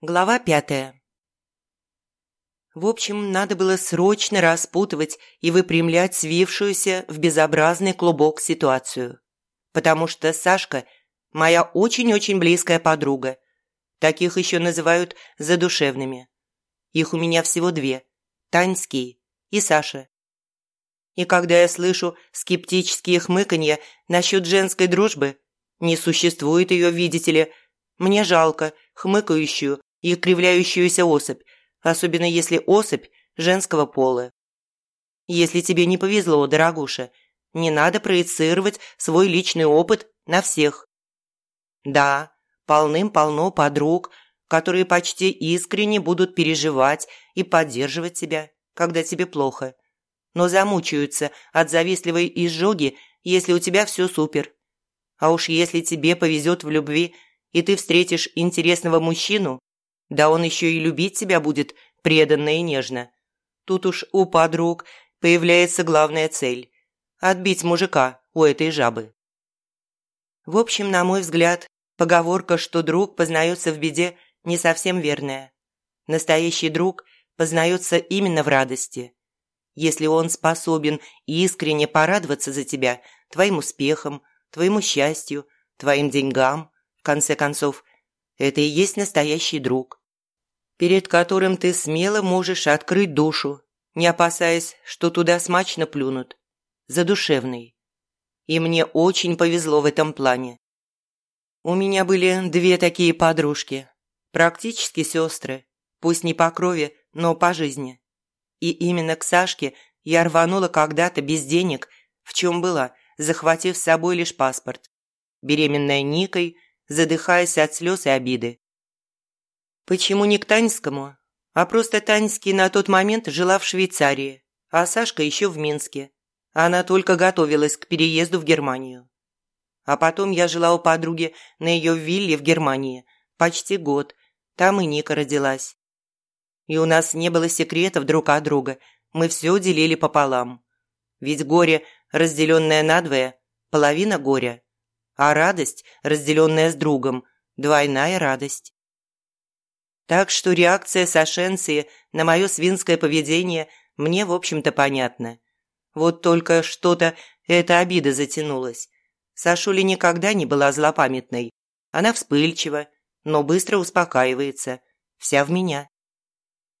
Глава пятая В общем, надо было срочно распутывать и выпрямлять свившуюся в безобразный клубок ситуацию. Потому что Сашка – моя очень-очень близкая подруга. Таких еще называют задушевными. Их у меня всего две – Таньский и Саша. И когда я слышу скептические хмыканья насчет женской дружбы, не существует ее, видите ли, мне жалко хмыкающую и кривляющуюся особь, особенно если особь женского пола. Если тебе не повезло, дорогуша, не надо проецировать свой личный опыт на всех. Да, полным-полно подруг, которые почти искренне будут переживать и поддерживать тебя, когда тебе плохо – но замучаются от завистливой изжоги, если у тебя все супер. А уж если тебе повезет в любви, и ты встретишь интересного мужчину, да он еще и любить тебя будет преданно и нежно. Тут уж у подруг появляется главная цель – отбить мужика у этой жабы. В общем, на мой взгляд, поговорка, что друг познается в беде, не совсем верная. Настоящий друг познается именно в радости – если он способен искренне порадоваться за тебя, твоим успехом, твоему счастью, твоим деньгам, в конце концов, это и есть настоящий друг, перед которым ты смело можешь открыть душу, не опасаясь, что туда смачно плюнут. Задушевный. И мне очень повезло в этом плане. У меня были две такие подружки, практически сестры, пусть не по крови, но по жизни. И именно к Сашке я рванула когда-то без денег, в чем была, захватив с собой лишь паспорт. Беременная Никой, задыхаясь от слез и обиды. Почему не к Таньскому? А просто Таньский на тот момент жила в Швейцарии, а Сашка еще в Минске. Она только готовилась к переезду в Германию. А потом я жила у подруги на ее вилле в Германии почти год. Там и Ника родилась. И у нас не было секретов друг от друга. Мы все делили пополам. Ведь горе, разделенное надвое, половина горя. А радость, разделенная с другом, двойная радость. Так что реакция Сашенции на мое свинское поведение мне, в общем-то, понятна. Вот только что-то эта обида затянулась. Сашуля никогда не была злопамятной. Она вспыльчива, но быстро успокаивается. Вся в меня.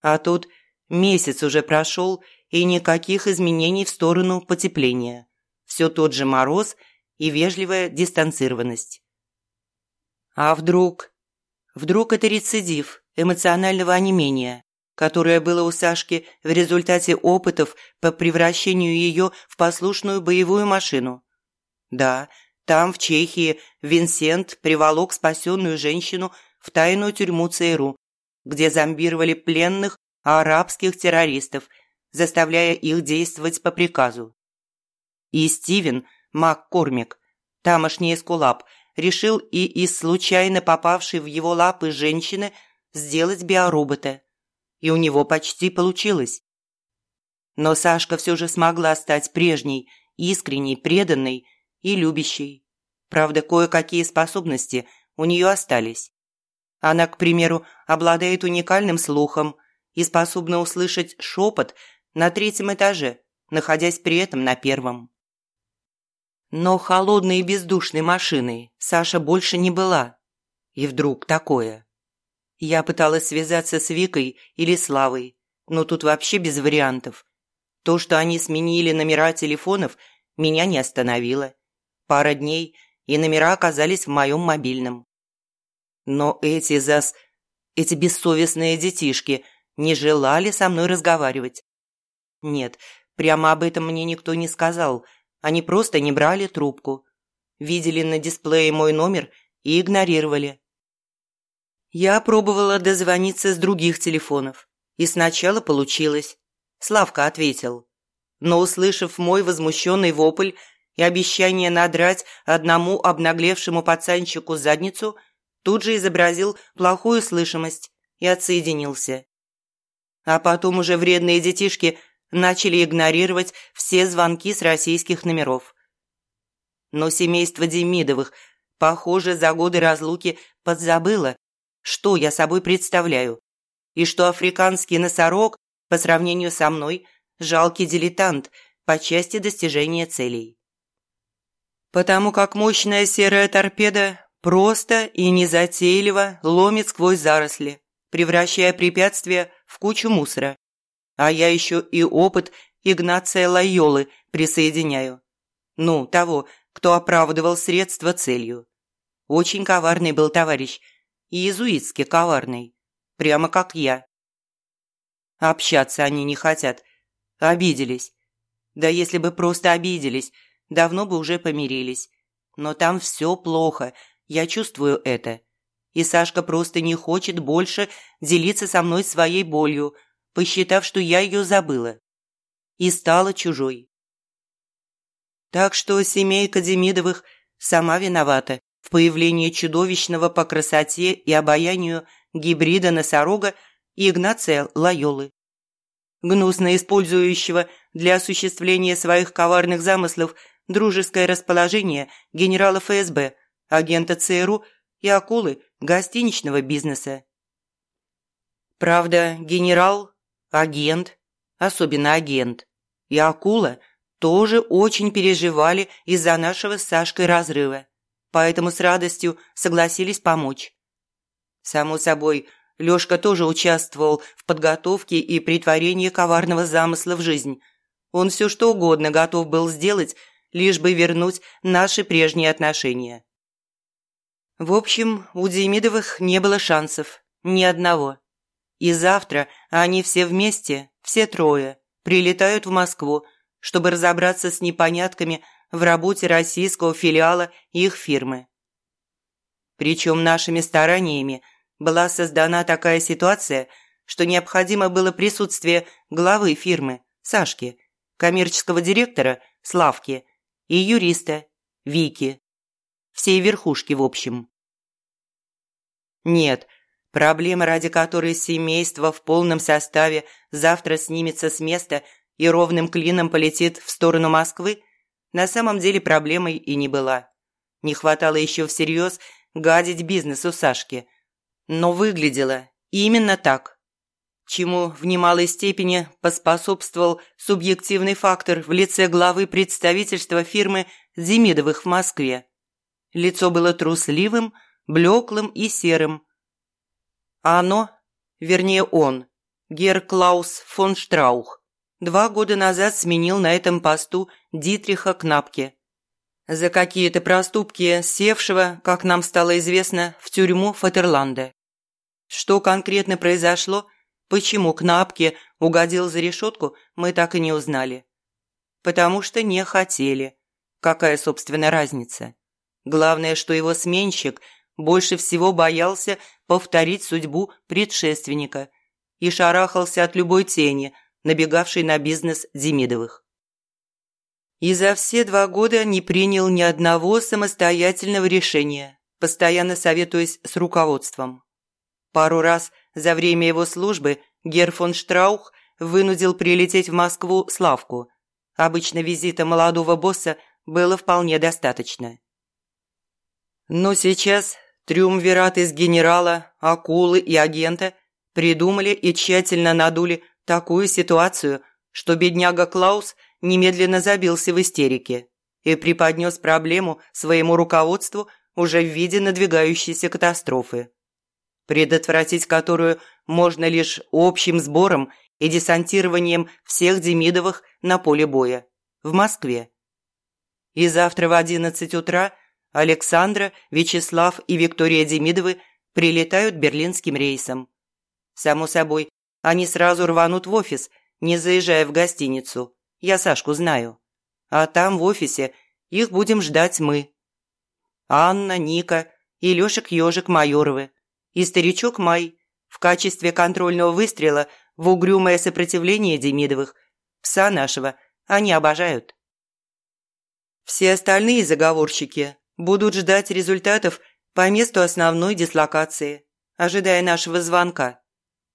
А тут месяц уже прошел, и никаких изменений в сторону потепления. Все тот же мороз и вежливая дистанцированность. А вдруг? Вдруг это рецидив эмоционального онемения, которое было у Сашки в результате опытов по превращению ее в послушную боевую машину. Да, там, в Чехии, Винсент приволок спасенную женщину в тайную тюрьму ЦРУ где зомбировали пленных арабских террористов, заставляя их действовать по приказу. И Стивен МакКормик, тамошний эскулап, решил и из случайно попавшей в его лапы женщины сделать биоробота. И у него почти получилось. Но Сашка все же смогла стать прежней, искренней, преданной и любящей. Правда, кое-какие способности у нее остались. Она, к примеру, обладает уникальным слухом и способна услышать шепот на третьем этаже, находясь при этом на первом. Но холодной и бездушной машиной Саша больше не была. И вдруг такое. Я пыталась связаться с Викой или Славой, но тут вообще без вариантов. То, что они сменили номера телефонов, меня не остановило. Пара дней, и номера оказались в моем мобильном. Но эти зас... эти бессовестные детишки не желали со мной разговаривать. Нет, прямо об этом мне никто не сказал. Они просто не брали трубку. Видели на дисплее мой номер и игнорировали. Я пробовала дозвониться с других телефонов. И сначала получилось. Славка ответил. Но, услышав мой возмущенный вопль и обещание надрать одному обнаглевшему пацанчику задницу – тут же изобразил плохую слышимость и отсоединился. А потом уже вредные детишки начали игнорировать все звонки с российских номеров. Но семейство Демидовых, похоже, за годы разлуки подзабыло, что я собой представляю, и что африканский носорог по сравнению со мной жалкий дилетант по части достижения целей. Потому как мощная серая торпеда просто и незатейливо ломит сквозь заросли, превращая препятствия в кучу мусора. А я еще и опыт Игнация Лайолы присоединяю. Ну, того, кто оправдывал средства целью. Очень коварный был товарищ, иезуитски коварный, прямо как я. Общаться они не хотят, обиделись. Да если бы просто обиделись, давно бы уже помирились. Но там все плохо, я чувствую это. И Сашка просто не хочет больше делиться со мной своей болью, посчитав, что я ее забыла. И стала чужой. Так что семейка Демидовых сама виновата в появлении чудовищного по красоте и обаянию гибрида носорога и Игнация Лайолы. Гнусно использующего для осуществления своих коварных замыслов дружеское расположение генерала ФСБ, агента ЦРУ и акулы гостиничного бизнеса. Правда, генерал, агент, особенно агент, и акула тоже очень переживали из-за нашего с Сашкой разрыва, поэтому с радостью согласились помочь. Само собой, Лёшка тоже участвовал в подготовке и притворении коварного замысла в жизнь. Он все что угодно готов был сделать, лишь бы вернуть наши прежние отношения. В общем, у Демидовых не было шансов. Ни одного. И завтра они все вместе, все трое, прилетают в Москву, чтобы разобраться с непонятками в работе российского филиала их фирмы. Причем нашими стараниями была создана такая ситуация, что необходимо было присутствие главы фирмы, Сашки, коммерческого директора, Славки, и юриста, Вики всей верхушки в общем. Нет, проблема, ради которой семейство в полном составе завтра снимется с места и ровным клином полетит в сторону Москвы, на самом деле проблемой и не была. Не хватало еще всерьез гадить бизнесу Сашки. Но выглядело именно так. Чему в немалой степени поспособствовал субъективный фактор в лице главы представительства фирмы Демидовых в Москве. Лицо было трусливым, блеклым и серым. А оно, вернее он, Гер Клаус фон Штраух, два года назад сменил на этом посту Дитриха Кнапке. За какие-то проступки севшего, как нам стало известно, в тюрьму Фатерланда. Что конкретно произошло, почему Кнапке угодил за решетку, мы так и не узнали. Потому что не хотели. Какая, собственно, разница? Главное, что его сменщик больше всего боялся повторить судьбу предшественника и шарахался от любой тени, набегавшей на бизнес Демидовых. И за все два года не принял ни одного самостоятельного решения, постоянно советуясь с руководством. Пару раз за время его службы Гер фон Штраух вынудил прилететь в Москву Славку. Обычно визита молодого босса было вполне достаточно. Но сейчас триумвират из генерала, акулы и агента придумали и тщательно надули такую ситуацию, что бедняга Клаус немедленно забился в истерике и преподнес проблему своему руководству уже в виде надвигающейся катастрофы, предотвратить которую можно лишь общим сбором и десантированием всех Демидовых на поле боя в Москве. И завтра в одиннадцать утра – Александра, Вячеслав и Виктория Демидовы прилетают берлинским рейсом. Само собой, они сразу рванут в офис, не заезжая в гостиницу. Я Сашку знаю. А там, в офисе, их будем ждать мы. Анна, Ника и Лешек-Ежик Майоровы. И старичок Май в качестве контрольного выстрела в угрюмое сопротивление Демидовых. Пса нашего они обожают. Все остальные заговорщики будут ждать результатов по месту основной дислокации, ожидая нашего звонка.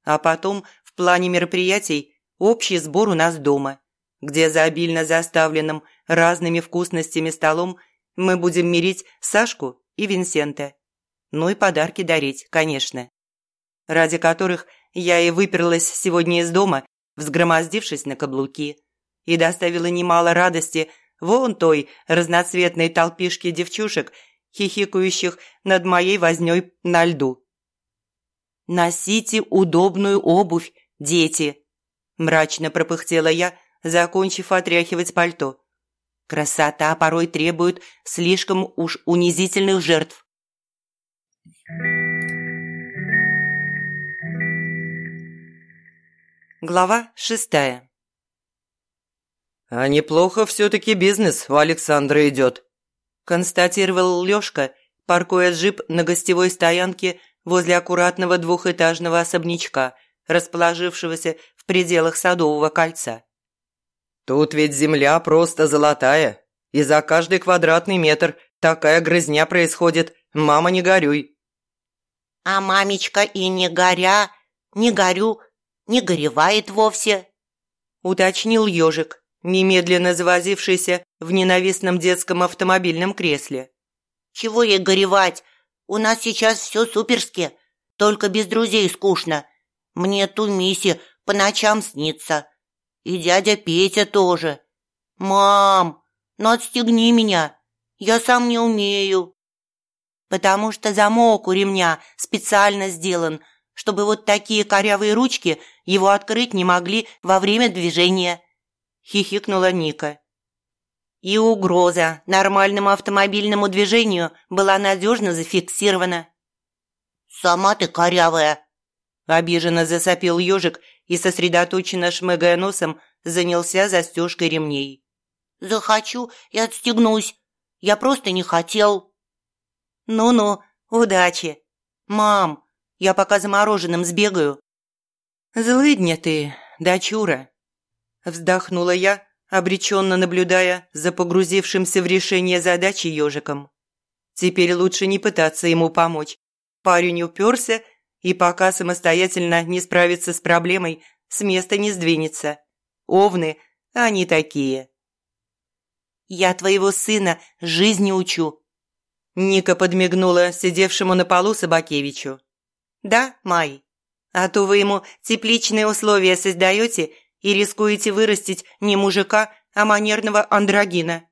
А потом в плане мероприятий общий сбор у нас дома, где за обильно заставленным разными вкусностями столом мы будем мирить Сашку и Винсента. Ну и подарки дарить, конечно. Ради которых я и выперлась сегодня из дома, взгромоздившись на каблуки, и доставила немало радости вон той разноцветной толпишке девчушек, хихикающих над моей вознёй на льду. «Носите удобную обувь, дети!» – мрачно пропыхтела я, закончив отряхивать пальто. «Красота порой требует слишком уж унизительных жертв». Глава шестая «А неплохо все-таки бизнес у Александра идет», – констатировал Лешка, паркуя джип на гостевой стоянке возле аккуратного двухэтажного особнячка, расположившегося в пределах Садового кольца. «Тут ведь земля просто золотая, и за каждый квадратный метр такая грызня происходит, мама не горюй». «А мамечка и не горя, не горю, не горевает вовсе», – уточнил ежик, немедленно завозившийся в ненавистном детском автомобильном кресле. «Чего ей горевать? У нас сейчас все суперски, только без друзей скучно. Мне Тумиси по ночам снится. И дядя Петя тоже. Мам, ну отстегни меня, я сам не умею. Потому что замок у ремня специально сделан, чтобы вот такие корявые ручки его открыть не могли во время движения. Хихикнула Ника и угроза нормальному автомобильному движению была надежно зафиксирована. «Сама ты корявая!» Обиженно засопил ежик и, сосредоточенно шмыгая носом, занялся застежкой ремней. «Захочу и отстегнусь. Я просто не хотел». «Ну-ну, удачи. Мам, я пока замороженным сбегаю». «Злыдня ты, дочура!» Вздохнула я, обреченно наблюдая за погрузившимся в решение задачи ежиком. Теперь лучше не пытаться ему помочь. Парень уперся, и пока самостоятельно не справится с проблемой, с места не сдвинется. Овны, они такие. «Я твоего сына жизни учу», – Ника подмигнула сидевшему на полу Собакевичу. «Да, Май? А то вы ему тепличные условия создаете – и рискуете вырастить не мужика, а манерного андрогина.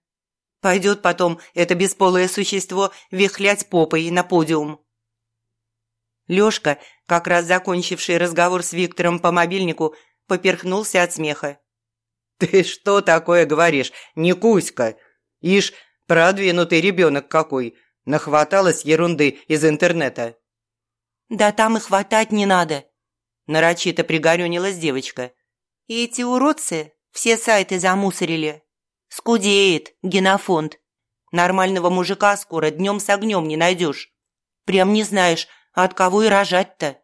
Пойдет потом это бесполое существо вихлять попой на подиум. Лёшка, как раз закончивший разговор с Виктором по мобильнику, поперхнулся от смеха. «Ты что такое говоришь, не Кузька? Ишь, продвинутый ребенок какой, нахваталась ерунды из интернета». «Да там и хватать не надо», – нарочито пригорюнилась девочка. И эти уродцы все сайты замусорили. Скудеет генофонд. Нормального мужика скоро днем с огнем не найдешь. Прям не знаешь, от кого и рожать-то.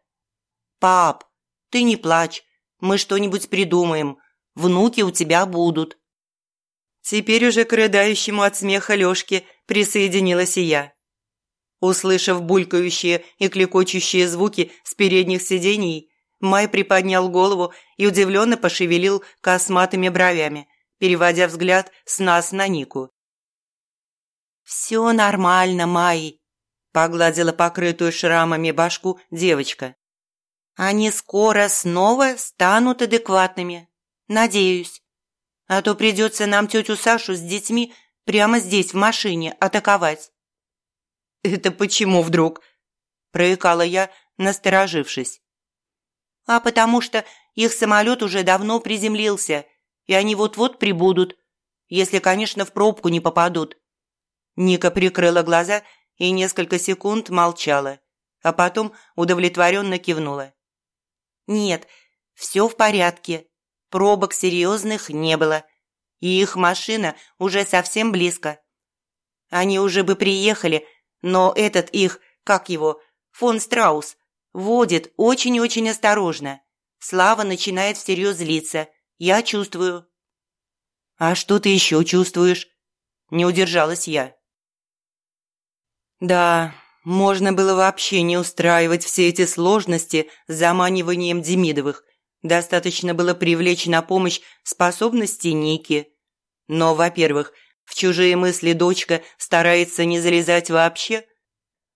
Пап, ты не плачь, мы что-нибудь придумаем. Внуки у тебя будут. Теперь уже к рыдающему от смеха Лёшке присоединилась и я. Услышав булькающие и клекочущие звуки с передних сидений, Май приподнял голову и удивленно пошевелил косматыми бровями, переводя взгляд с нас на Нику. «Все нормально, Май», – погладила покрытую шрамами башку девочка. «Они скоро снова станут адекватными. Надеюсь. А то придется нам тетю Сашу с детьми прямо здесь, в машине, атаковать». «Это почему вдруг?» – проикала я, насторожившись а потому что их самолет уже давно приземлился, и они вот-вот прибудут, если, конечно, в пробку не попадут». Ника прикрыла глаза и несколько секунд молчала, а потом удовлетворенно кивнула. «Нет, все в порядке. Пробок серьезных не было, и их машина уже совсем близко. Они уже бы приехали, но этот их, как его, фон Страус, Водит очень-очень осторожно. Слава начинает всерьез злиться. Я чувствую. «А что ты еще чувствуешь?» Не удержалась я. Да, можно было вообще не устраивать все эти сложности с заманиванием Демидовых. Достаточно было привлечь на помощь способности Ники. Но, во-первых, в чужие мысли дочка старается не залезать вообще.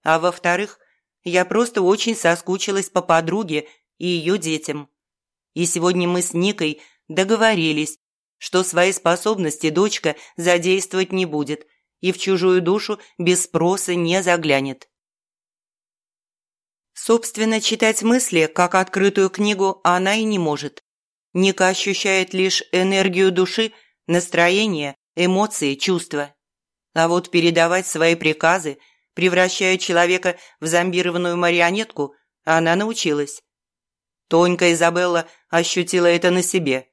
А во-вторых, я просто очень соскучилась по подруге и ее детям. И сегодня мы с Никой договорились, что свои способности дочка задействовать не будет и в чужую душу без спроса не заглянет. Собственно, читать мысли, как открытую книгу, она и не может. Ника ощущает лишь энергию души, настроение, эмоции, чувства. А вот передавать свои приказы, превращая человека в зомбированную марионетку, она научилась. Тонька Изабелла ощутила это на себе.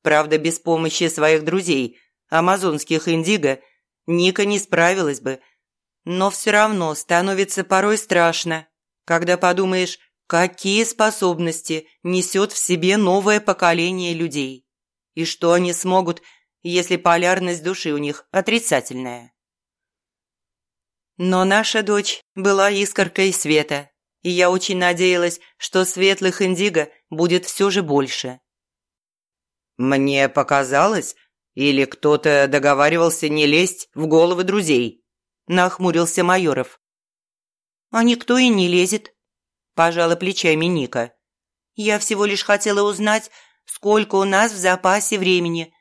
Правда, без помощи своих друзей, амазонских индиго, Ника не справилась бы. Но все равно становится порой страшно, когда подумаешь, какие способности несет в себе новое поколение людей. И что они смогут, если полярность души у них отрицательная. Но наша дочь была искоркой света, и я очень надеялась, что светлых индиго будет все же больше. «Мне показалось, или кто-то договаривался не лезть в головы друзей?» – нахмурился Майоров. «А никто и не лезет», – пожала плечами Ника. «Я всего лишь хотела узнать, сколько у нас в запасе времени,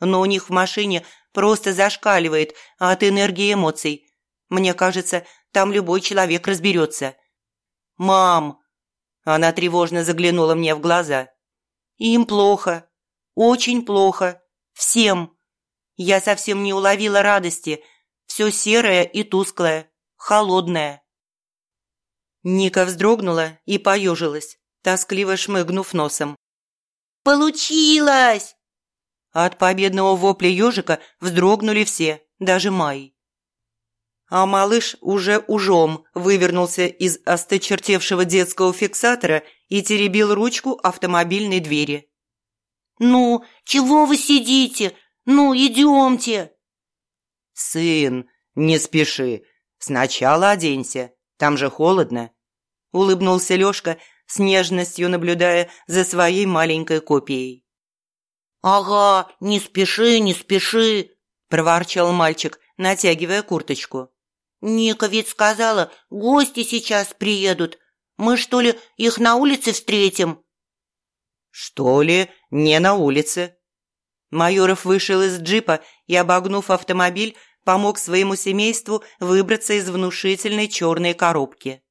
но у них в машине просто зашкаливает от энергии эмоций. Мне кажется, там любой человек разберется. «Мам!» Она тревожно заглянула мне в глаза. «Им плохо. Очень плохо. Всем. Я совсем не уловила радости. Все серое и тусклое. Холодное». Ника вздрогнула и поежилась, тоскливо шмыгнув носом. «Получилось!» От победного вопля ежика вздрогнули все, даже Май. А малыш уже ужом вывернулся из осточертевшего детского фиксатора и теребил ручку автомобильной двери. «Ну, чего вы сидите? Ну, идемте!» «Сын, не спеши. Сначала оденься. Там же холодно», – улыбнулся Лёшка, с нежностью наблюдая за своей маленькой копией. «Ага, не спеши, не спеши!» – проворчал мальчик, натягивая курточку. «Ника ведь сказала, гости сейчас приедут. Мы, что ли, их на улице встретим?» «Что ли, не на улице?» Майоров вышел из джипа и, обогнув автомобиль, помог своему семейству выбраться из внушительной черной коробки.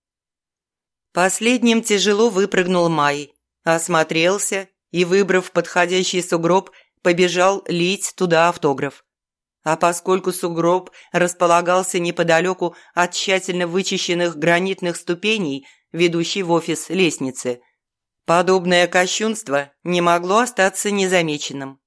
Последним тяжело выпрыгнул Май, осмотрелся и, выбрав подходящий сугроб, побежал лить туда автограф. А поскольку сугроб располагался неподалеку от тщательно вычищенных гранитных ступеней, ведущей в офис лестницы, подобное кощунство не могло остаться незамеченным.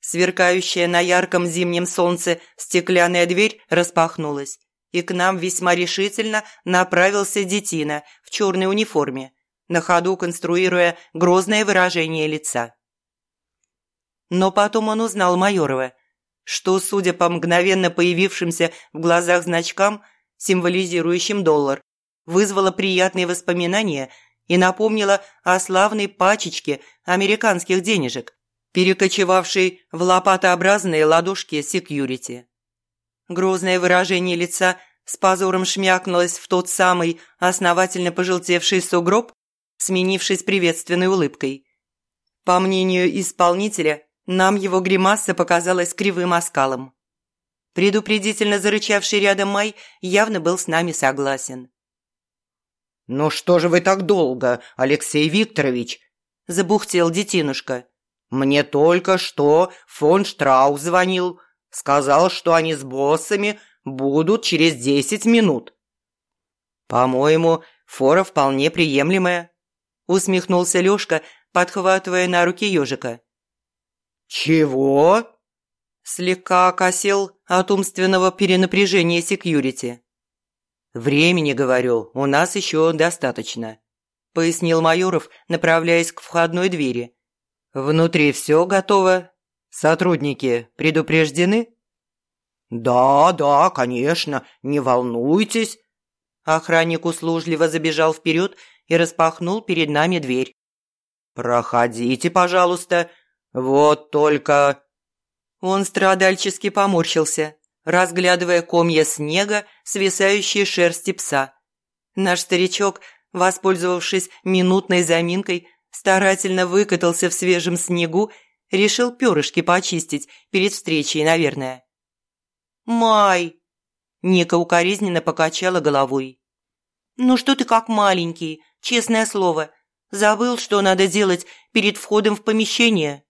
Сверкающая на ярком зимнем солнце стеклянная дверь распахнулась, и к нам весьма решительно направился детина в черной униформе, на ходу конструируя грозное выражение лица. Но потом он узнал Майорова, что, судя по мгновенно появившимся в глазах значкам, символизирующим доллар, вызвало приятные воспоминания и напомнило о славной пачечке американских денежек, перекочевавшей в лопатообразные ладошки секьюрити. Грозное выражение лица с позором шмякнулось в тот самый основательно пожелтевший сугроб, сменившись приветственной улыбкой. По мнению исполнителя, нам его гримаса показалась кривым оскалом. Предупредительно зарычавший рядом Май явно был с нами согласен. «Ну что же вы так долго, Алексей Викторович?» – забухтел детинушка. «Мне только что фон Штраус звонил. Сказал, что они с боссами будут через десять минут». «По-моему, фора вполне приемлемая», усмехнулся Лёшка, подхватывая на руки ежика. «Чего?» Слегка окосел от умственного перенапряжения секьюрити. «Времени, говорю, у нас еще достаточно», – пояснил Майоров, направляясь к входной двери. «Внутри все готово? Сотрудники предупреждены?» «Да, да, конечно, не волнуйтесь». Охранник услужливо забежал вперед и распахнул перед нами дверь. «Проходите, пожалуйста. Вот только...» Он страдальчески поморщился, разглядывая комья снега, свисающие шерсти пса. Наш старичок, воспользовавшись минутной заминкой, старательно выкатался в свежем снегу, решил перышки почистить перед встречей, наверное. «Май!» – Ника укоризненно покачала головой. «Ну что ты как маленький, честное слово. Забыл, что надо делать перед входом в помещение?»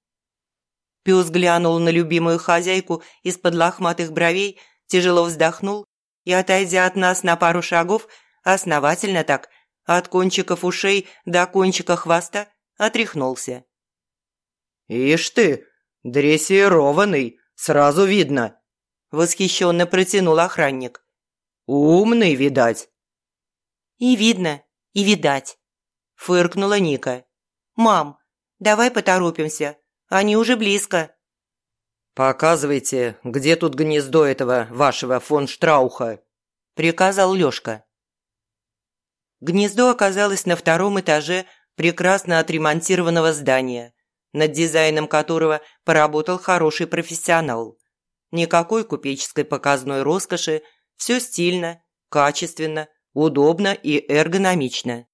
Пес глянул на любимую хозяйку из-под лохматых бровей, тяжело вздохнул и, отойдя от нас на пару шагов, основательно так, от кончиков ушей до кончика хвоста, отряхнулся. «Ишь ты, дрессированный, сразу видно!» – восхищенно протянул охранник. «Умный, видать!» «И видно, и видать!» – фыркнула Ника. «Мам, давай поторопимся, они уже близко». «Показывайте, где тут гнездо этого вашего фон Штрауха», – приказал Лёшка. Гнездо оказалось на втором этаже прекрасно отремонтированного здания, над дизайном которого поработал хороший профессионал. Никакой купеческой показной роскоши, все стильно, качественно, удобно и эргономично.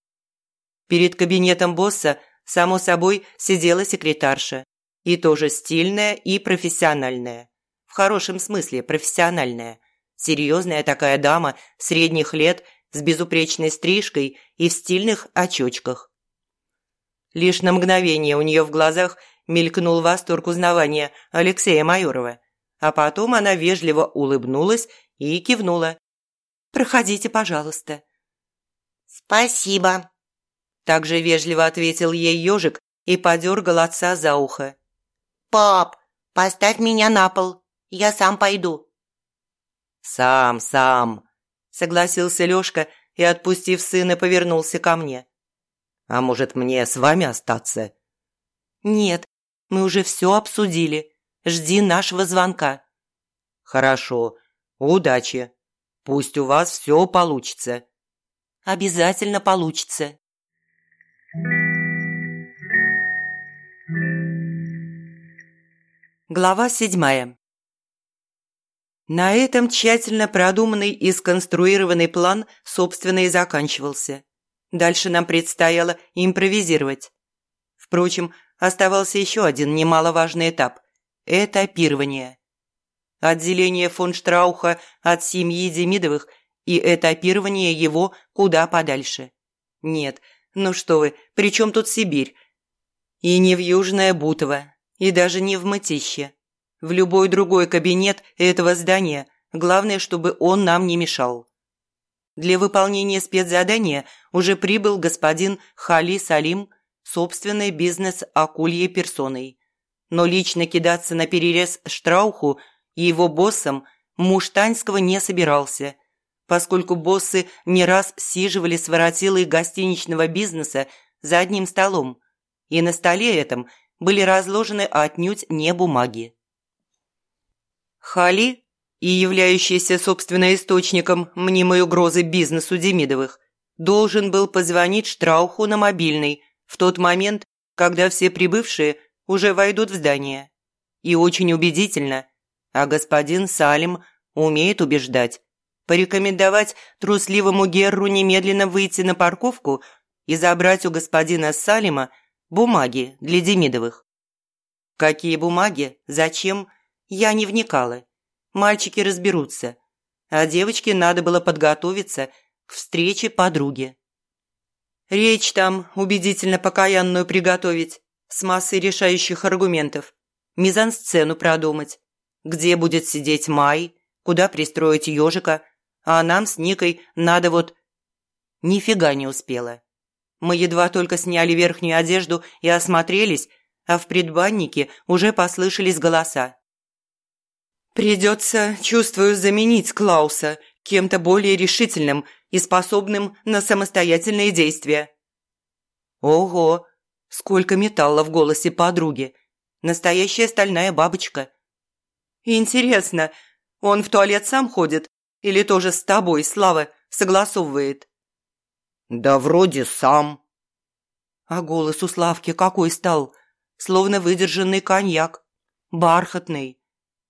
Перед кабинетом босса, само собой, сидела секретарша, и тоже стильная и профессиональная. В хорошем смысле профессиональная. Серьезная такая дама средних лет с безупречной стрижкой и в стильных очочках. Лишь на мгновение у нее в глазах мелькнул восторг узнавания Алексея Майорова, а потом она вежливо улыбнулась и кивнула. «Проходите, пожалуйста». «Спасибо», – также вежливо ответил ей ежик и подергал отца за ухо. «Пап, поставь меня на пол, я сам пойду». «Сам, сам», – согласился Лёшка и, отпустив сына, повернулся ко мне. «А может, мне с вами остаться?» «Нет, мы уже все обсудили. Жди нашего звонка». «Хорошо. Удачи. Пусть у вас все получится». «Обязательно получится». Глава седьмая. На этом тщательно продуманный и сконструированный план, собственно, и заканчивался. Дальше нам предстояло импровизировать. Впрочем, оставался еще один немаловажный этап – этапирование. Отделение фон Штрауха от семьи Демидовых и этапирование его куда подальше. Нет, ну что вы, при чем тут Сибирь? И не в Южное Бутово, и даже не в мытище. В любой другой кабинет этого здания, главное, чтобы он нам не мешал. Для выполнения спецзадания уже прибыл господин Хали Салим собственной бизнес-акульей персоной. Но лично кидаться на перерез Штрауху и его боссам муж Таньского не собирался, поскольку боссы не раз сиживали с воротилой гостиничного бизнеса за одним столом, и на столе этом были разложены отнюдь не бумаги. Хали и являющийся, собственно, источником мнимой угрозы бизнесу Демидовых, должен был позвонить Штрауху на мобильный в тот момент, когда все прибывшие уже войдут в здание. И очень убедительно, а господин Салим умеет убеждать, порекомендовать трусливому Герру немедленно выйти на парковку и забрать у господина Салима Бумаги для Демидовых. Какие бумаги, зачем, я не вникала. Мальчики разберутся. А девочке надо было подготовиться к встрече подруги. Речь там убедительно покаянную приготовить, с массой решающих аргументов. Мизансцену продумать. Где будет сидеть Май, куда пристроить ежика, а нам с Никой надо вот... Нифига не успела. Мы едва только сняли верхнюю одежду и осмотрелись, а в предбаннике уже послышались голоса. «Придется, чувствую, заменить Клауса кем-то более решительным и способным на самостоятельные действия». «Ого! Сколько металла в голосе подруги! Настоящая стальная бабочка!» «Интересно, он в туалет сам ходит или тоже с тобой, Слава, согласовывает?» «Да вроде сам». А голос у Славки какой стал, словно выдержанный коньяк, бархатный.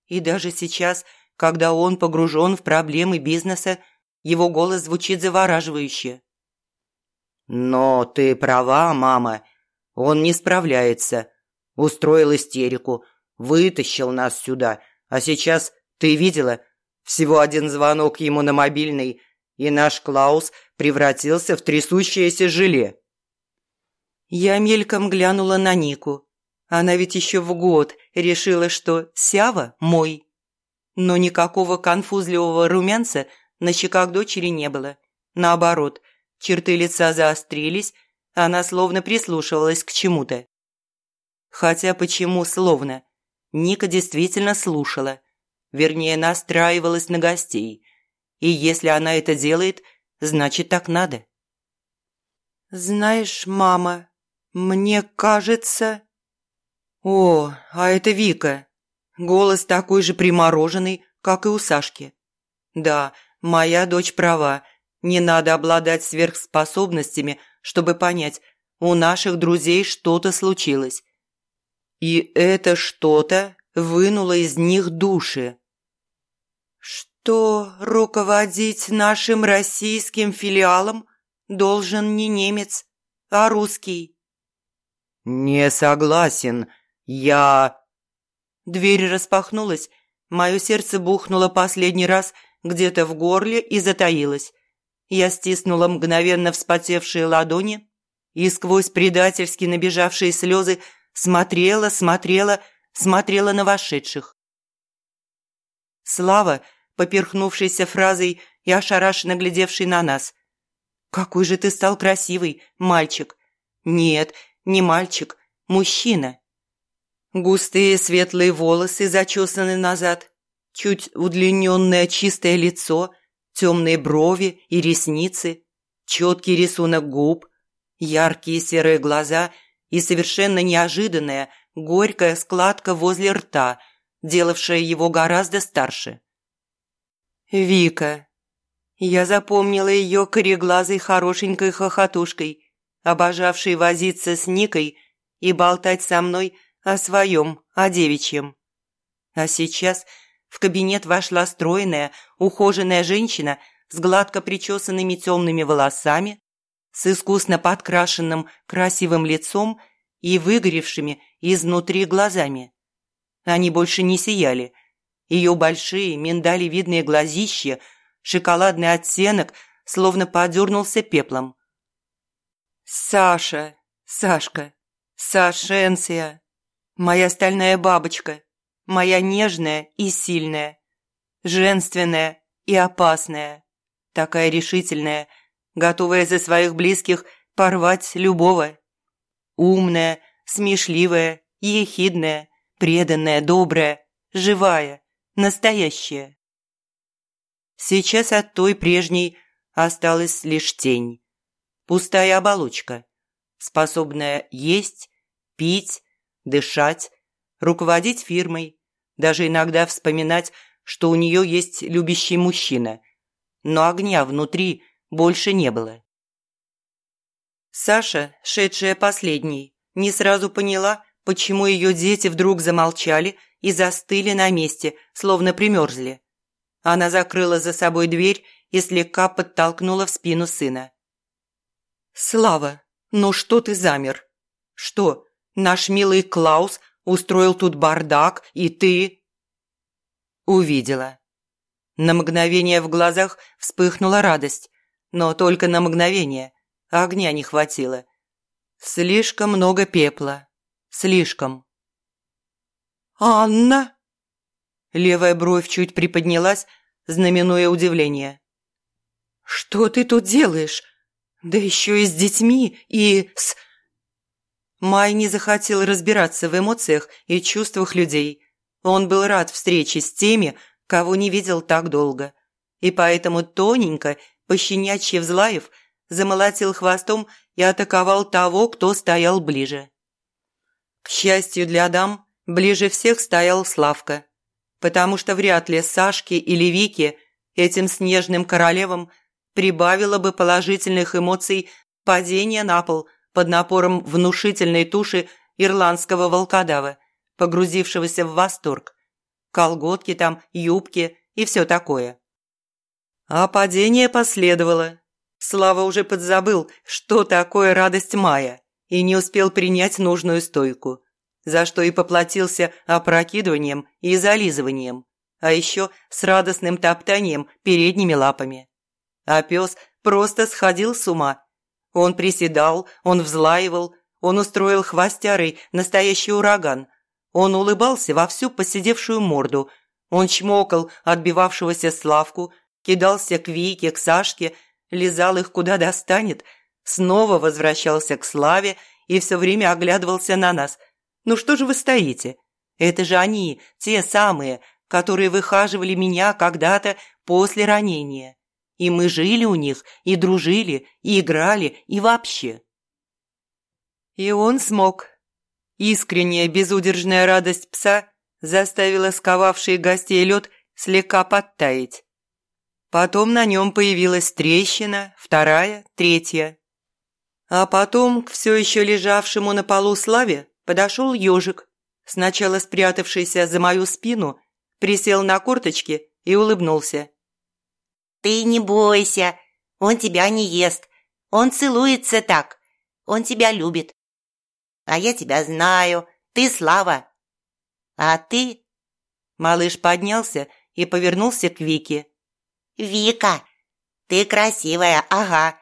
И даже сейчас, когда он погружен в проблемы бизнеса, его голос звучит завораживающе. «Но ты права, мама. Он не справляется. Устроил истерику, вытащил нас сюда. А сейчас, ты видела, всего один звонок ему на мобильный, и наш Клаус превратился в трясущееся желе». Я мельком глянула на Нику. Она ведь еще в год решила, что Сява мой. Но никакого конфузливого румянца на щеках дочери не было. Наоборот, черты лица заострились, она словно прислушивалась к чему-то. Хотя почему словно? Ника действительно слушала. Вернее, настраивалась на гостей. И если она это делает, значит, так надо. «Знаешь, мама, мне кажется...» «О, а это Вика. Голос такой же примороженный, как и у Сашки. Да, моя дочь права. Не надо обладать сверхспособностями, чтобы понять, у наших друзей что-то случилось. И это что-то вынуло из них души. Что руководить нашим российским филиалом должен не немец, а русский. «Не согласен. Я...» Дверь распахнулась. Мое сердце бухнуло последний раз где-то в горле и затаилось. Я стиснула мгновенно вспотевшие ладони и сквозь предательски набежавшие слезы смотрела, смотрела, смотрела на вошедших. Слава, поперхнувшийся фразой и ошарашенно глядевший на нас. «Какой же ты стал красивый, мальчик!» «Нет, не мальчик, мужчина!» Густые светлые волосы зачесаны назад, чуть удлиненное чистое лицо, темные брови и ресницы, четкий рисунок губ, яркие серые глаза и совершенно неожиданная горькая складка возле рта, делавшая его гораздо старше. Вика. Я запомнила ее кореглазой хорошенькой хохотушкой, обожавшей возиться с Никой и болтать со мной – о своем, о девичьем. А сейчас в кабинет вошла стройная, ухоженная женщина с гладко причесанными темными волосами, с искусно подкрашенным красивым лицом и выгоревшими изнутри глазами. Они больше не сияли. Ее большие миндалевидные глазища, шоколадный оттенок, словно подернулся пеплом. «Саша! Сашка! Сашенция!» Моя стальная бабочка, моя нежная и сильная, женственная и опасная, такая решительная, готовая за своих близких порвать любого. Умная, смешливая, ехидная, преданная, добрая, живая, настоящая. Сейчас от той прежней осталась лишь тень. Пустая оболочка, способная есть, пить, дышать, руководить фирмой, даже иногда вспоминать, что у нее есть любящий мужчина. Но огня внутри больше не было. Саша, шедшая последней, не сразу поняла, почему ее дети вдруг замолчали и застыли на месте, словно примерзли. Она закрыла за собой дверь и слегка подтолкнула в спину сына. «Слава, ну что ты замер? Что, Наш милый Клаус устроил тут бардак, и ты...» Увидела. На мгновение в глазах вспыхнула радость, но только на мгновение. Огня не хватило. Слишком много пепла. Слишком. «Анна?» Левая бровь чуть приподнялась, знаменуя удивление. «Что ты тут делаешь? Да еще и с детьми, и с...» Май не захотел разбираться в эмоциях и чувствах людей. Он был рад встрече с теми, кого не видел так долго. И поэтому тоненько, пощенячьи взлаев, замолотил хвостом и атаковал того, кто стоял ближе. К счастью для дам, ближе всех стоял Славка, потому что вряд ли Сашке или Вике, этим снежным королевам, прибавило бы положительных эмоций падение на пол – под напором внушительной туши ирландского волкодава, погрузившегося в восторг. Колготки там, юбки и все такое. А падение последовало. Слава уже подзабыл, что такое радость мая, и не успел принять нужную стойку, за что и поплатился опрокидыванием и зализыванием, а еще с радостным топтанием передними лапами. А пес просто сходил с ума. Он приседал, он взлаивал, он устроил хвостярой настоящий ураган. Он улыбался во всю посидевшую морду. Он чмокал отбивавшегося Славку, кидался к Вике, к Сашке, лизал их куда достанет, снова возвращался к Славе и все время оглядывался на нас. «Ну что же вы стоите? Это же они, те самые, которые выхаживали меня когда-то после ранения. И мы жили у них, и дружили, и играли, и вообще». И он смог. Искренняя безудержная радость пса заставила сковавший гостей лед слегка подтаять. Потом на нем появилась трещина, вторая, третья. А потом к все еще лежавшему на полу Славе подошел ежик, сначала спрятавшийся за мою спину, присел на корточки и улыбнулся. «Ты не бойся, он тебя не ест, он целуется так, он тебя любит. А я тебя знаю. Ты Слава. А ты...» Малыш поднялся и повернулся к Вике. «Вика, ты красивая, ага.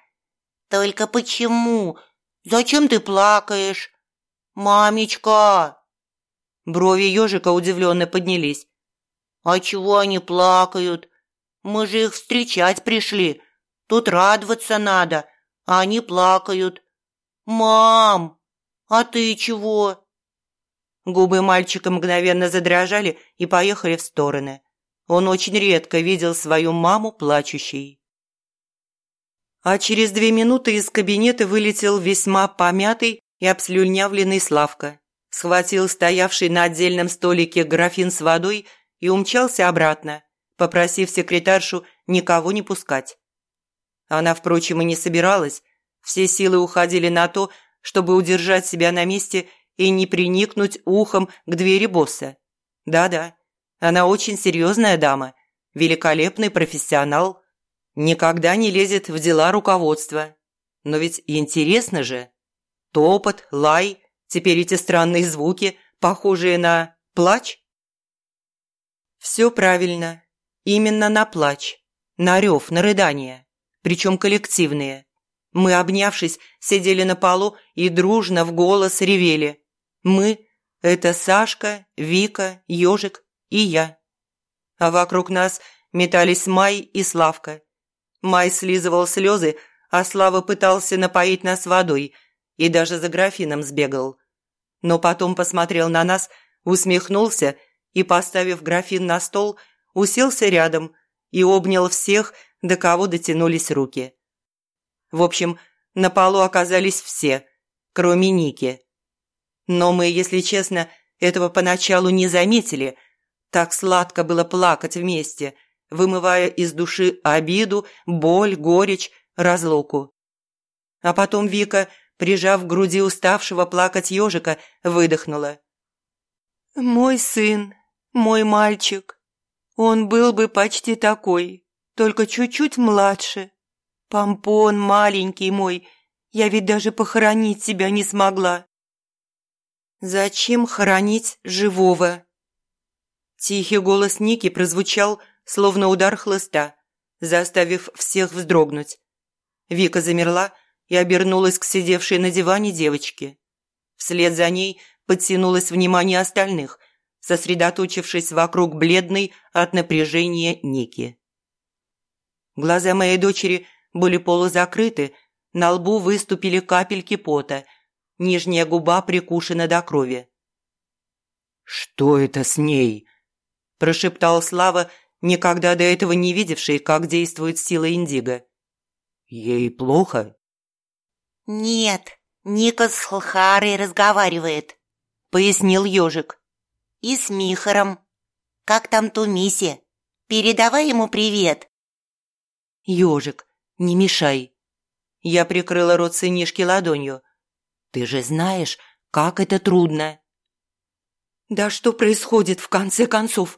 Только почему? Зачем ты плакаешь? Мамечка!» Брови ежика удивленно поднялись. «А чего они плакают? Мы же их встречать пришли. Тут радоваться надо, а они плакают. Мам!» «А ты чего?» Губы мальчика мгновенно задрожали и поехали в стороны. Он очень редко видел свою маму плачущей. А через две минуты из кабинета вылетел весьма помятый и обслюнявленный Славка. Схватил стоявший на отдельном столике графин с водой и умчался обратно, попросив секретаршу никого не пускать. Она, впрочем, и не собиралась. Все силы уходили на то, чтобы удержать себя на месте и не приникнуть ухом к двери босса. Да-да, она очень серьезная дама, великолепный профессионал, никогда не лезет в дела руководства. Но ведь интересно же. Топот, лай, теперь эти странные звуки, похожие на плач. Все правильно. Именно на плач, на рев, на рыдание. Причем коллективные. Мы, обнявшись, сидели на полу и дружно в голос ревели. Мы – это Сашка, Вика, Ёжик и я. А вокруг нас метались Май и Славка. Май слизывал слезы, а Слава пытался напоить нас водой и даже за графином сбегал. Но потом посмотрел на нас, усмехнулся и, поставив графин на стол, уселся рядом и обнял всех, до кого дотянулись руки. В общем, на полу оказались все, кроме Ники. Но мы, если честно, этого поначалу не заметили. Так сладко было плакать вместе, вымывая из души обиду, боль, горечь, разлуку. А потом Вика, прижав к груди уставшего плакать ежика, выдохнула. «Мой сын, мой мальчик, он был бы почти такой, только чуть-чуть младше. «Помпон маленький мой, я ведь даже похоронить себя не смогла». «Зачем хоронить живого?» Тихий голос Ники прозвучал, словно удар хлыста, заставив всех вздрогнуть. Вика замерла и обернулась к сидевшей на диване девочке. Вслед за ней подтянулось внимание остальных, сосредоточившись вокруг бледной от напряжения Ники. Глаза моей дочери были полузакрыты, на лбу выступили капельки пота, нижняя губа прикушена до крови. «Что это с ней?» – прошептал Слава, никогда до этого не видевший, как действует сила Индиго. «Ей плохо?» «Нет, Ника с Хлхарой разговаривает», – пояснил ежик. «И с Михаром. Как там Тумиси? Передавай ему привет». «Ежик, не мешай». Я прикрыла рот сынишки ладонью. «Ты же знаешь, как это трудно». «Да что происходит в конце концов?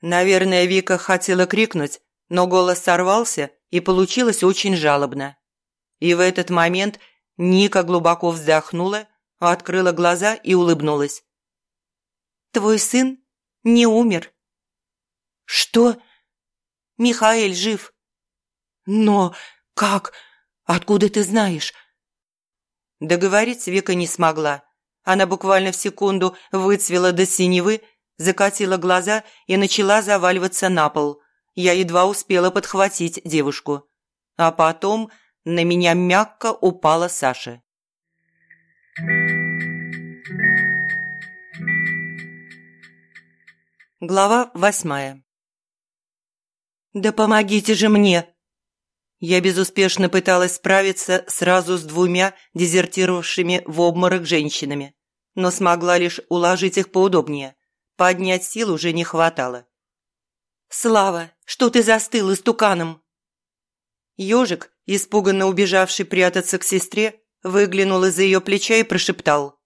Наверное, Вика хотела крикнуть, но голос сорвался, и получилось очень жалобно. И в этот момент Ника глубоко вздохнула, открыла глаза и улыбнулась. «Твой сын не умер». «Что?» «Михаэль жив». «Но как? Откуда ты знаешь?» Договорить Вика не смогла. Она буквально в секунду выцвела до синевы, закатила глаза и начала заваливаться на пол. Я едва успела подхватить девушку. А потом на меня мягко упала Саша. Глава восьмая «Да помогите же мне!» Я безуспешно пыталась справиться сразу с двумя дезертировавшими в обморок женщинами, но смогла лишь уложить их поудобнее. Поднять сил уже не хватало. «Слава, что ты застыл истуканом?» Ежик, испуганно убежавший прятаться к сестре, выглянул из-за ее плеча и прошептал.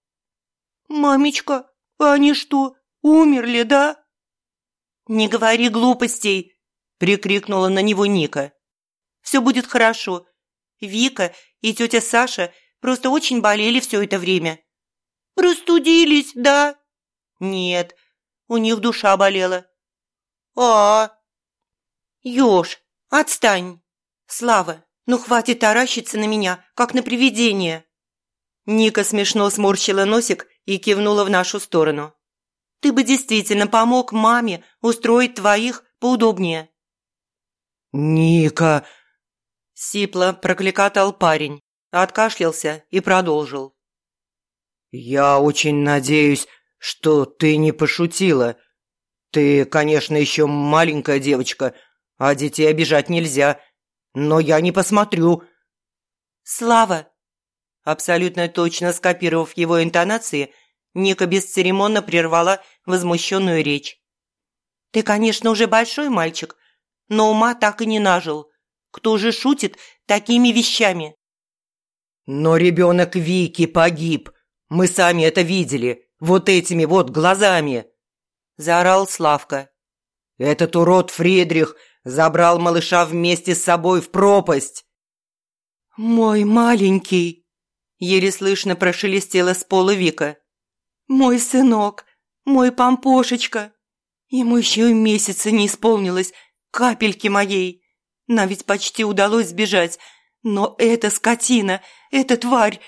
«Мамечка, они что, умерли, да?» «Не говори глупостей!» – прикрикнула на него Ника. «Все будет хорошо. Вика и тетя Саша просто очень болели все это время». «Простудились, да?» «Нет, у них душа болела». «А?» «Ёж, отстань!» «Слава, ну хватит таращиться на меня, как на привидение!» Ника смешно сморщила носик и кивнула в нашу сторону. «Ты бы действительно помог маме устроить твоих поудобнее». «Ника!» Сипло прокликатал парень, откашлялся и продолжил. «Я очень надеюсь, что ты не пошутила. Ты, конечно, еще маленькая девочка, а детей обижать нельзя, но я не посмотрю». «Слава!» Абсолютно точно скопировав его интонации, Ника бесцеремонно прервала возмущенную речь. «Ты, конечно, уже большой мальчик, но ума так и не нажил. Кто же шутит такими вещами?» «Но ребенок Вики погиб. Мы сами это видели вот этими вот глазами!» – заорал Славка. «Этот урод Фридрих забрал малыша вместе с собой в пропасть!» «Мой маленький!» – еле слышно прошелестела с пола Вика. «Мой сынок! Мой помпошечка! Ему еще и месяца не исполнилось, капельки моей! Нам ведь почти удалось сбежать, но эта скотина, эта тварь,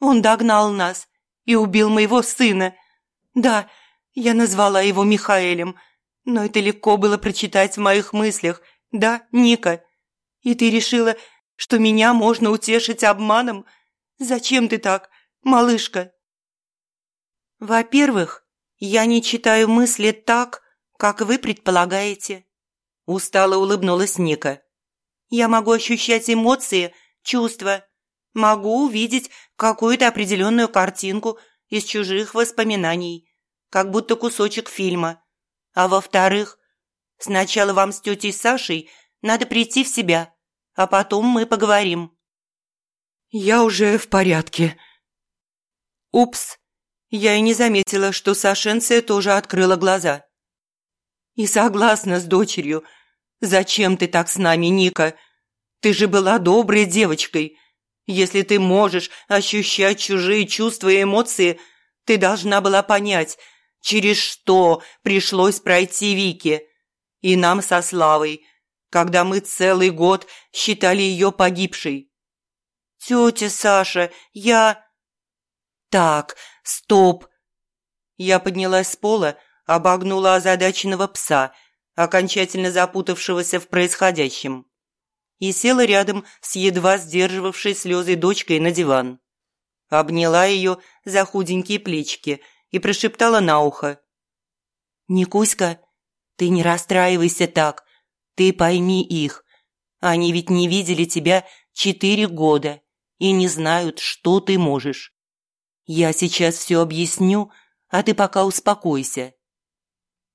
он догнал нас, и убил моего сына. Да, я назвала его Михаэлем, но это легко было прочитать в моих мыслях. Да, Ника? И ты решила, что меня можно утешить обманом? Зачем ты так, малышка? Во-первых, я не читаю мысли так, как вы предполагаете. Устало улыбнулась Ника. Я могу ощущать эмоции, чувства, могу увидеть какую-то определенную картинку из чужих воспоминаний, как будто кусочек фильма. А во-вторых, сначала вам с тетей Сашей надо прийти в себя, а потом мы поговорим». «Я уже в порядке». «Упс, я и не заметила, что Сашенция тоже открыла глаза». «И согласна с дочерью. Зачем ты так с нами, Ника? Ты же была доброй девочкой, если ты можешь ощущать чужие чувства и эмоции, ты должна была понять, через что пришлось пройти Вике. И нам со Славой, когда мы целый год считали ее погибшей. «Тетя Саша, я...» «Так, стоп!» Я поднялась с пола, обогнула озадаченного пса, окончательно запутавшегося в происходящем и села рядом с едва сдерживавшей слезы дочкой на диван. Обняла ее за худенькие плечики и прошептала на ухо. «Никуська, ты не расстраивайся так, ты пойми их. Они ведь не видели тебя четыре года и не знают, что ты можешь. Я сейчас все объясню, а ты пока успокойся».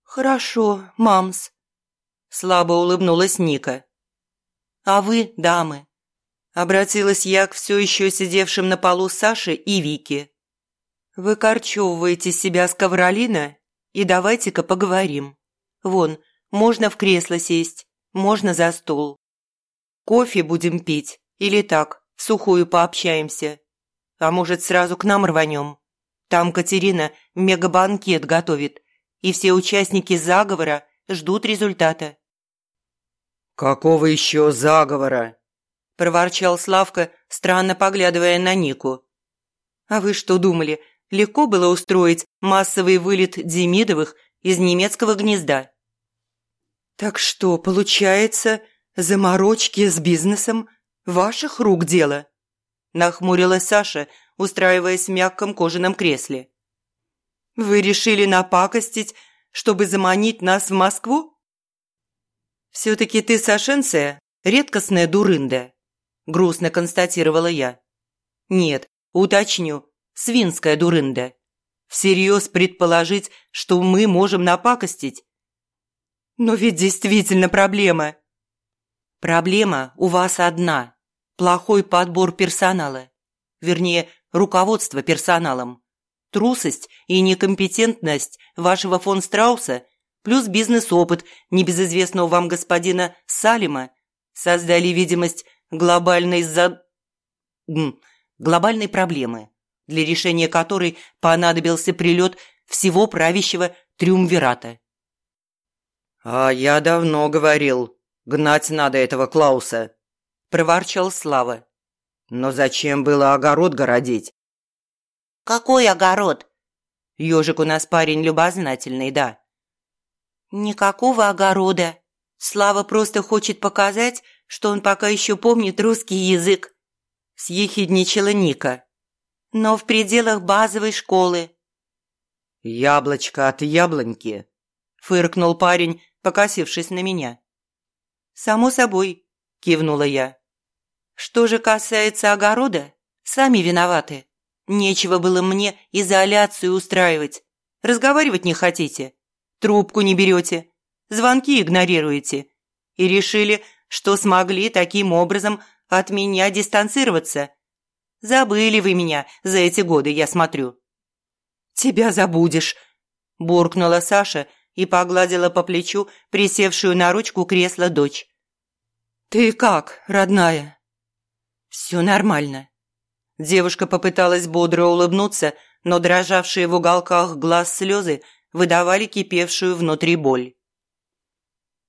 «Хорошо, мамс», – слабо улыбнулась Ника. А вы, дамы?» Обратилась я к все еще сидевшим на полу Саше и Вике. «Выкорчевывайте себя с ковролина и давайте-ка поговорим. Вон, Можно в кресло сесть, можно за стол. Кофе будем пить или так, в сухую пообщаемся. А может, сразу к нам рванем? Там Катерина мегабанкет готовит, и все участники заговора ждут результата». «Какого еще заговора?» – проворчал Славка, странно поглядывая на Нику. «А вы что думали, легко было устроить массовый вылет Демидовых из немецкого гнезда?» «Так что, получается, заморочки с бизнесом ваших рук дело?» – нахмурилась Саша, устраиваясь в мягком кожаном кресле. «Вы решили напакостить, чтобы заманить нас в Москву?» «Все-таки ты, Сашенция, редкостная дурында», – грустно констатировала я. «Нет, уточню, свинская дурында. Всерьез предположить, что мы можем напакостить? Но ведь действительно проблема. Проблема у вас одна – плохой подбор персонала. Вернее, руководство персоналом. Трусость и некомпетентность вашего фон Страуса плюс бизнес-опыт небезызвестного вам господина Салима создали видимость глобальной за... глобальной проблемы, для решения которой понадобился прилет всего правящего триумвирата. «А я давно говорил, гнать надо этого Клауса», – проворчал Слава. «Но зачем было огород городить?» «Какой огород?» Ёжик у нас парень любознательный, да. «Никакого огорода. Слава просто хочет показать, что он пока еще помнит русский язык», – съехидничала Ника. «Но в пределах базовой школы». «Яблочко от яблоньки», – фыркнул парень, покосившись на меня. «Само собой», – кивнула я. «Что же касается огорода, сами виноваты. Нечего было мне изоляцию устраивать. Разговаривать не хотите, трубку не берете, звонки игнорируете. И решили, что смогли таким образом от меня дистанцироваться. Забыли вы меня за эти годы, я смотрю». «Тебя забудешь», – буркнула Саша – и погладила по плечу присевшую на ручку кресла дочь. «Ты как, родная?» «Все нормально». Девушка попыталась бодро улыбнуться, но дрожавшие в уголках глаз слезы выдавали кипевшую внутри боль.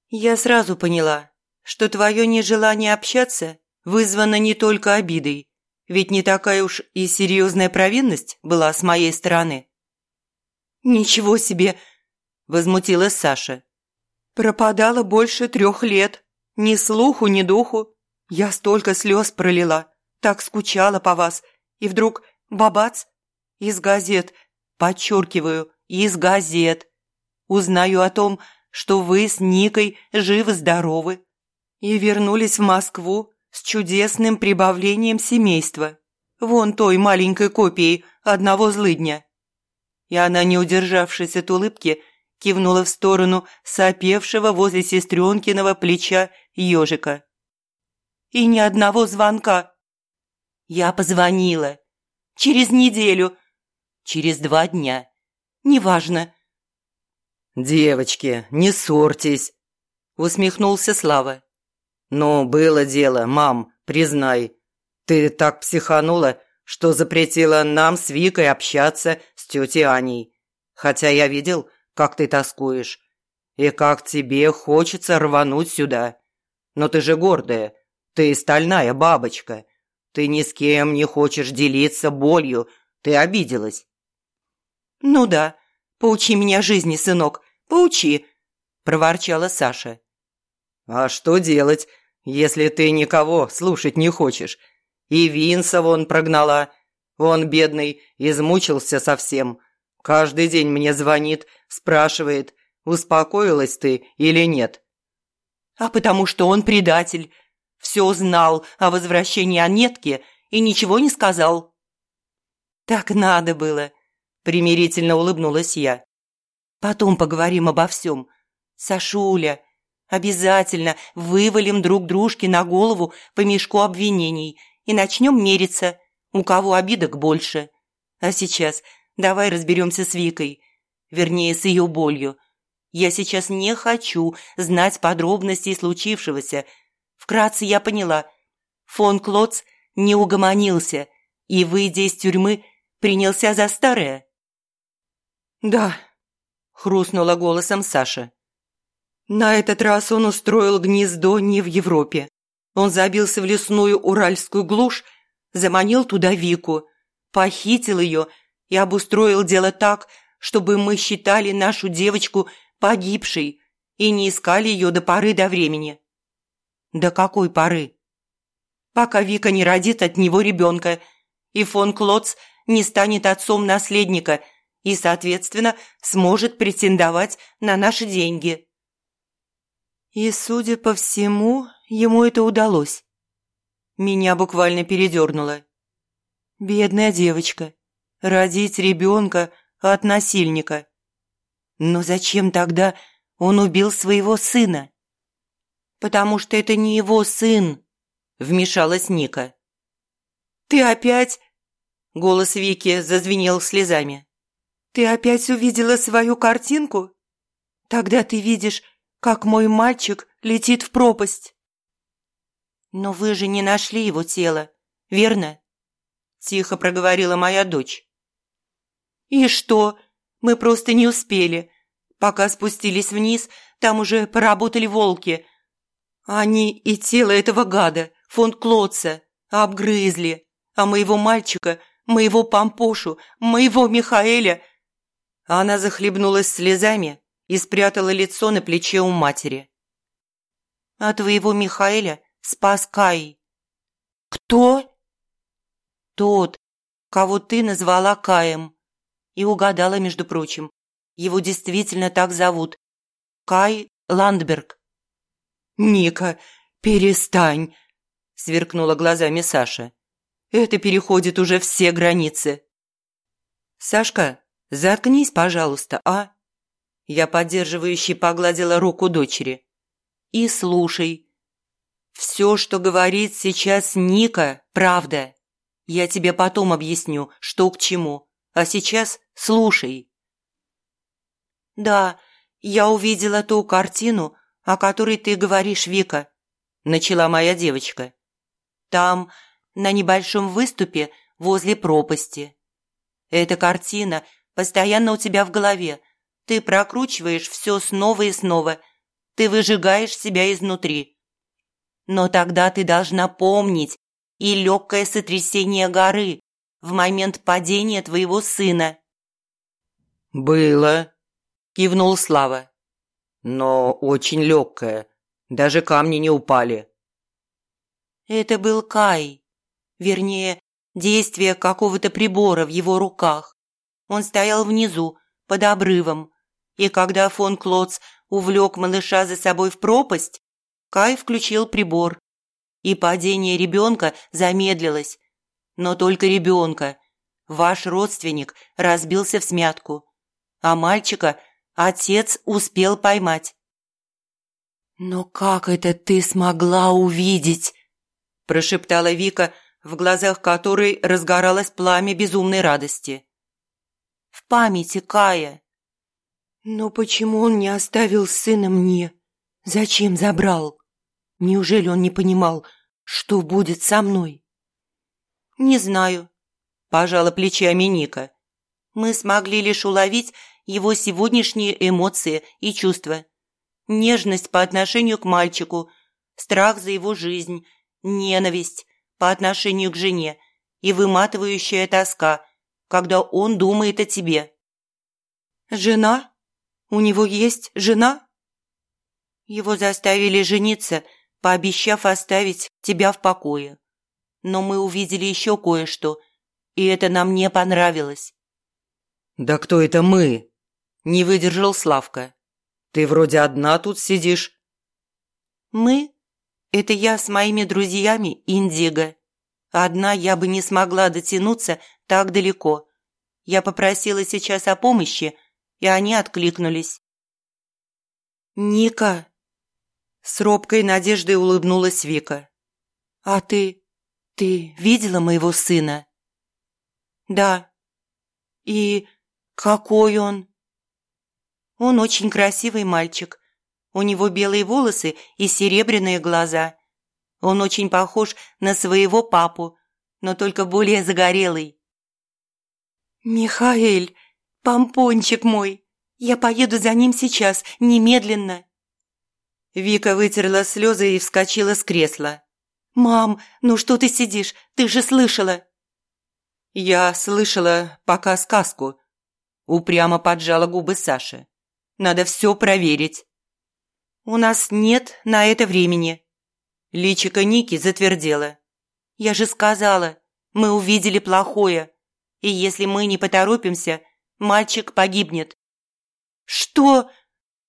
«Я сразу поняла, что твое нежелание общаться вызвано не только обидой, ведь не такая уж и серьезная провинность была с моей стороны». «Ничего себе! – возмутилась Саша. «Пропадала больше трех лет. Ни слуху, ни духу. Я столько слез пролила, так скучала по вас. И вдруг бабац! Из газет, подчеркиваю, из газет. Узнаю о том, что вы с Никой живы-здоровы и вернулись в Москву с чудесным прибавлением семейства. Вон той маленькой копией одного злыдня». И она, не удержавшись от улыбки, кивнула в сторону сопевшего возле сестренкиного плеча ежика. «И ни одного звонка!» «Я позвонила. Через неделю. Через два дня. Неважно». «Девочки, не ссорьтесь!» – усмехнулся Слава. «Но было дело, мам, признай. Ты так психанула, что запретила нам с Викой общаться с тетей Аней. Хотя я видел, как ты тоскуешь, и как тебе хочется рвануть сюда. Но ты же гордая, ты стальная бабочка. Ты ни с кем не хочешь делиться болью, ты обиделась». «Ну да, поучи меня жизни, сынок, поучи», – проворчала Саша. «А что делать, если ты никого слушать не хочешь? И Винса вон прогнала. Он, бедный, измучился совсем. Каждый день мне звонит, спрашивает, успокоилась ты или нет. А потому что он предатель. Все знал о возвращении Анетки и ничего не сказал. Так надо было, примирительно улыбнулась я. Потом поговорим обо всем. Сашуля, обязательно вывалим друг дружке на голову по мешку обвинений и начнем мериться, у кого обидок больше. А сейчас Давай разберемся с Викой, вернее, с ее болью. Я сейчас не хочу знать подробностей случившегося. Вкратце я поняла. Фон Клоц не угомонился и, выйдя из тюрьмы, принялся за старое. «Да», – хрустнула голосом Саша. На этот раз он устроил гнездо не в Европе. Он забился в лесную уральскую глушь, заманил туда Вику, похитил ее и обустроил дело так, чтобы мы считали нашу девочку погибшей и не искали ее до поры до времени. До какой поры? Пока Вика не родит от него ребенка, и фон Клоц не станет отцом наследника и, соответственно, сможет претендовать на наши деньги. И, судя по всему, ему это удалось. Меня буквально передернуло. Бедная девочка. Родить ребенка от насильника. Но зачем тогда он убил своего сына? Потому что это не его сын, вмешалась Ника. Ты опять... Голос Вики зазвенел слезами. «Ты опять увидела свою картинку? Тогда ты видишь как мой мальчик летит в пропасть. Но вы же не нашли его тело, верно? Тихо проговорила моя дочь. И что? Мы просто не успели. Пока спустились вниз, там уже поработали волки. Они и тело этого гада, фон Клотца, обгрызли. А моего мальчика, моего Пампошу, моего Михаэля... Она захлебнулась слезами и спрятала лицо на плече у матери. «А твоего Михаэля спас Кай». «Кто?» «Тот, кого ты назвала Каем. И угадала, между прочим. Его действительно так зовут. Кай Ландберг». «Ника, перестань!» – сверкнула глазами Саша. «Это переходит уже все границы». «Сашка, заткнись, пожалуйста, а?» Я поддерживающе погладила руку дочери. «И слушай. Все, что говорит сейчас Ника, правда. Я тебе потом объясню, что к чему. А сейчас слушай». «Да, я увидела ту картину, о которой ты говоришь, Вика», – начала моя девочка. «Там, на небольшом выступе, возле пропасти. Эта картина постоянно у тебя в голове – ты прокручиваешь все снова и снова. Ты выжигаешь себя изнутри. Но тогда ты должна помнить и легкое сотрясение горы в момент падения твоего сына. «Было», – кивнул Слава. «Но очень легкое. Даже камни не упали». Это был Кай. Вернее, действие какого-то прибора в его руках. Он стоял внизу, под обрывом, и когда фон Клоц увлек малыша за собой в пропасть, Кай включил прибор, и падение ребенка замедлилось. Но только ребенка. Ваш родственник разбился в смятку, а мальчика отец успел поймать. «Но как это ты смогла увидеть?» – прошептала Вика, в глазах которой разгоралось пламя безумной радости. «В памяти Кая», но почему он не оставил сына мне? Зачем забрал? Неужели он не понимал, что будет со мной? Не знаю, пожала плечами Ника. Мы смогли лишь уловить его сегодняшние эмоции и чувства. Нежность по отношению к мальчику, страх за его жизнь, ненависть по отношению к жене и выматывающая тоска, когда он думает о тебе. «Жена?» У него есть жена?» Его заставили жениться, пообещав оставить тебя в покое. Но мы увидели еще кое-что, и это нам не понравилось. «Да кто это мы?» – не выдержал Славка. «Ты вроде одна тут сидишь». «Мы? Это я с моими друзьями Индиго. Одна я бы не смогла дотянуться так далеко. Я попросила сейчас о помощи, и они откликнулись. «Ника!» С робкой надеждой улыбнулась Вика. «А ты... ты видела моего сына?» «Да». «И какой он?» Он очень красивый мальчик. У него белые волосы и серебряные глаза. Он очень похож на своего папу, но только более загорелый. «Михаэль, помпончик мой, я поеду за ним сейчас, немедленно!» Вика вытерла слезы и вскочила с кресла. «Мам, ну что ты сидишь? Ты же слышала!» «Я слышала пока сказку», – упрямо поджала губы Саша. «Надо все проверить». «У нас нет на это времени». Личико Ники затвердело. «Я же сказала, мы увидели плохое, и если мы не поторопимся, мальчик погибнет». «Что?